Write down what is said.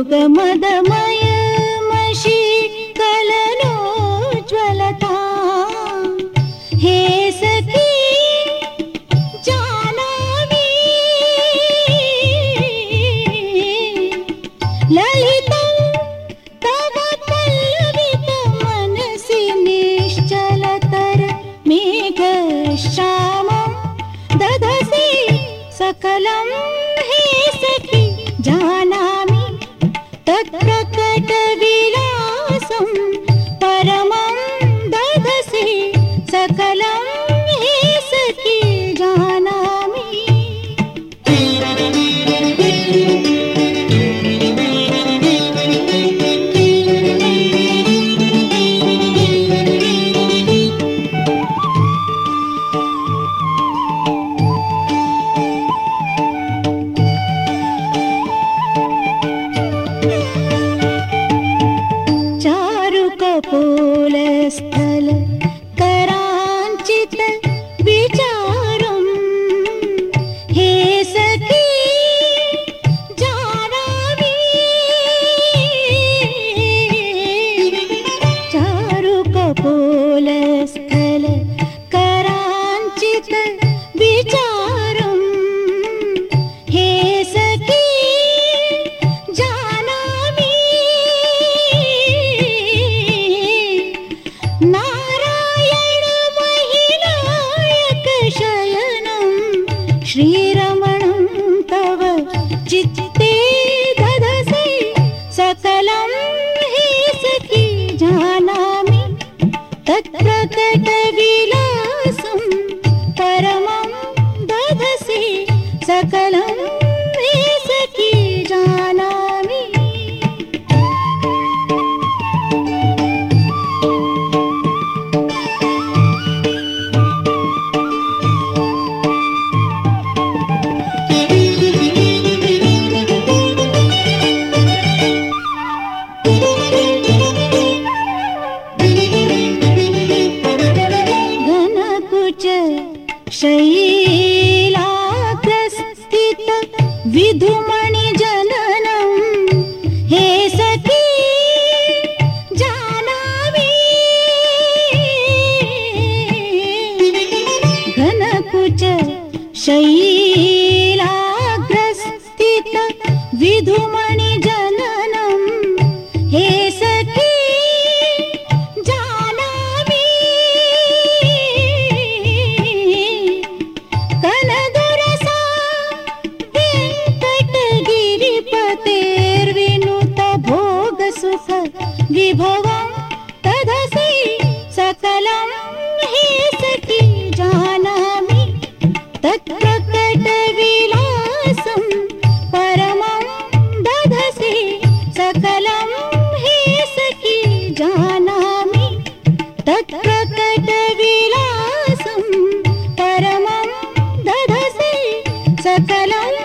मृगमदमय मशीकलनोज्ज्वलता हे सखी जानामि। ललितं तव पल्लवितमनसि निश्चलतर मेघश्यामं ददसि सकलं Yeah. श्रीरमणं तव चित्ते ददसि सकलं हे सखी जानामि। तत्प्रकटविलासं परमं ददसि सकलं घनकुच शैलाग्रस्थित विधुमणिजननं विभवं तदसि सकलं हि भीषति जानामि। तत्प्रकटविलासं परमं दधसि सकलं हि भीषति जानामि। तत्प्रकटविलासं परमं दधसि सकलं